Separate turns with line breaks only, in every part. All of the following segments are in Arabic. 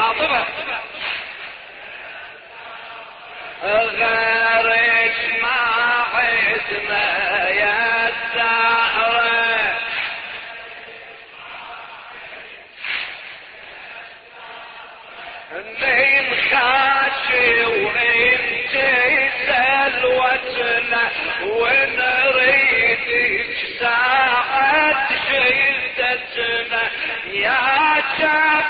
خاطبة. غير اسماعيلنا يا الزهرة من خاشي وانت سلوتنا ونريدك ساعة شدتنا يا شافني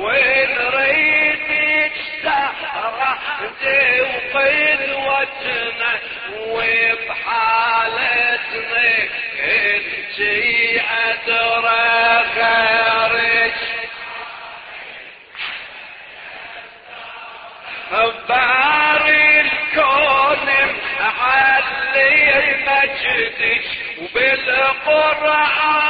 وين ريدك سهرة وقدوتنا وبحالتنا؟ انتي ادرى غيرك باري الكون علي مجدك وبالقرآن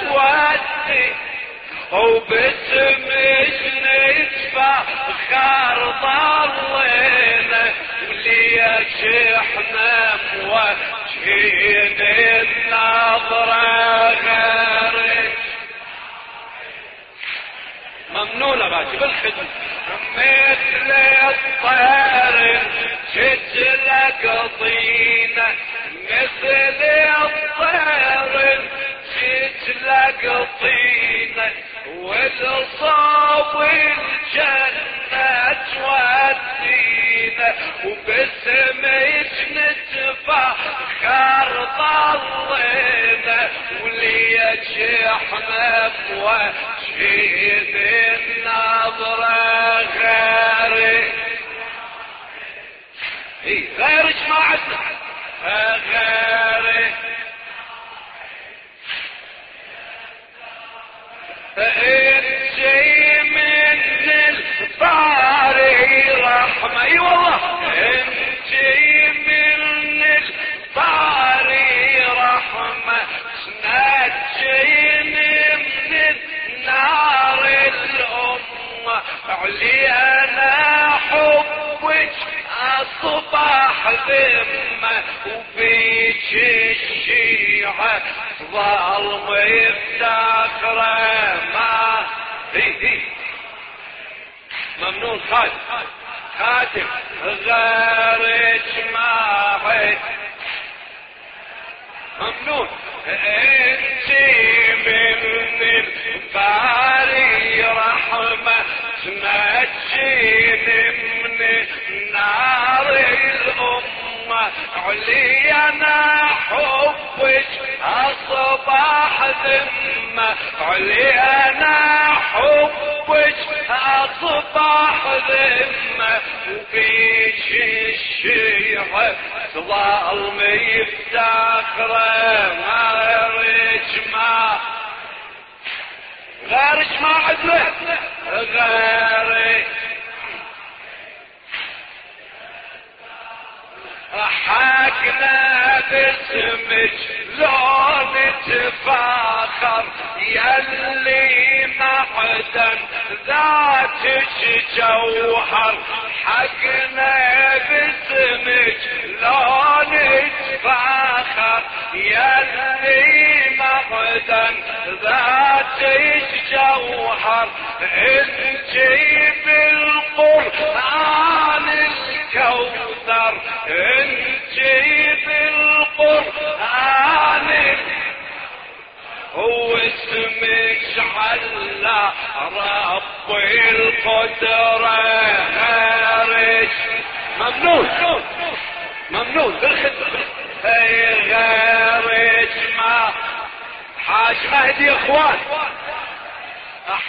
تودينا وباسمك ندفع خار ضلينا وليش إحنا موجهين النظرة غيرك ممنونة باجي بالخدمة. مثل الطير تجلك طينة مثل الطير تجلك طينة والصوب الجنة تودينا وباسمك نتفخر ضلينا وليش إحنا موجهين النظرة غيرك اي غيرك انتي من الباري رحمة. إي والله. انتي من الباري رحمة. نجيني من نار الأمة. علينا حبك أصبح ذمة. وبيك الشيعة ظلم يفتخر ما ممنون خالد خاتم غيرك معي ممنون. انتي من الباري رحمة تنجيني من نار الأمة. علينا حبك أصبح ذمة علينا حبك أصبح ذمة. وبيش الشيعة ظلم يفتخر ما غيرك ما. غيرك ما عدلة غيرك حقنا باسمك. لو نتفاخر يلي معدن ذاتك جوهر. حقنا باسمك لو نتفاخر يلي معدن ذاتك جوهر. انتي بالقرآن الكوثر رب القدرة خارج ممنون ممنون بالخدمة هي غيرك ما حاج مهدي اخوان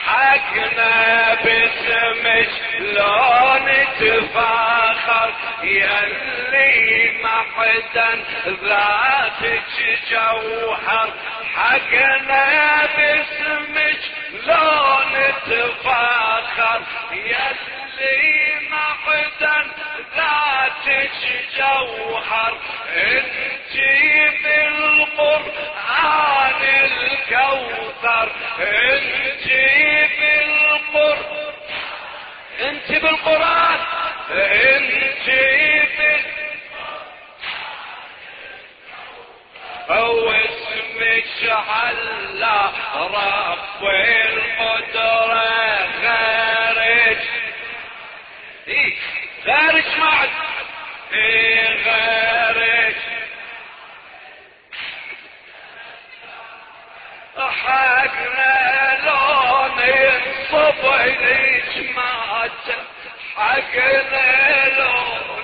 حقنا باسمك لو نتفاخر يلي محدا ذاتك جوهر حقنا باسمك لو نتفاخر يلي محدا ذاتك جوهر. انتي بالقرآن الكوثر. انتي بالقرآن. انت بالقرآن. انتي بال هو اسمك على رب القدرة غيرك إيه غيرك معد إيه غيرك حقنا ينصب ليش مات حقنا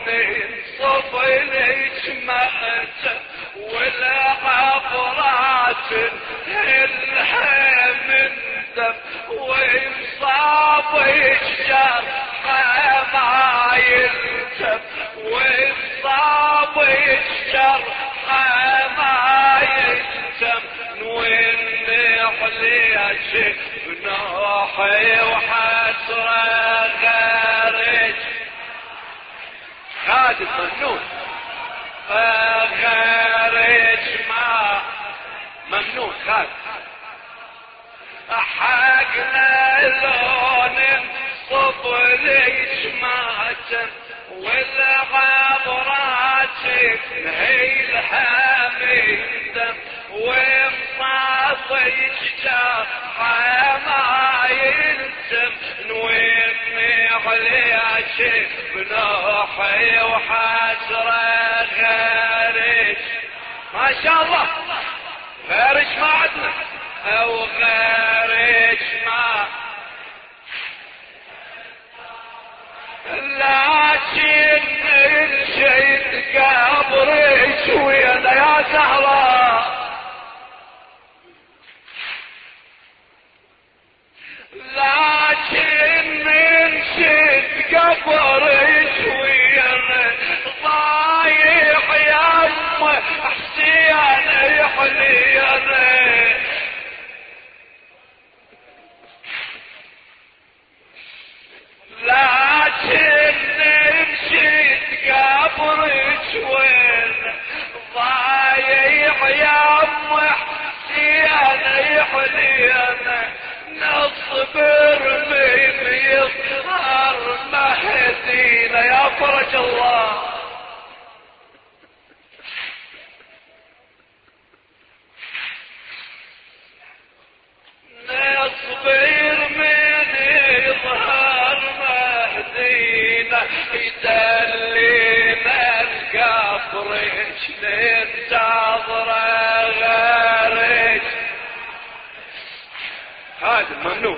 ينصب ليش مات ولا عبرات دم وانصاب الشر ما يلتم وانصاب الشر ما يلتم وين حليش بنوحي وحسرة غيرك خالد ممنون غيرك ما ممنون خالد حقنا لون صب ليش مات والعبرات هي الحميد ومصاصي جرحى ما يلتم نويني عليك بنوحي وحسرة غيرك ما شاء الله غيرك ما عدنا. أو غيرك ما. لكن الشيء قبرك ويا يا زهراء نصبر من يظهر مهدينا يا فرج الله. نصبر من يظهر مهدينا يدلينا هذا ممنوع.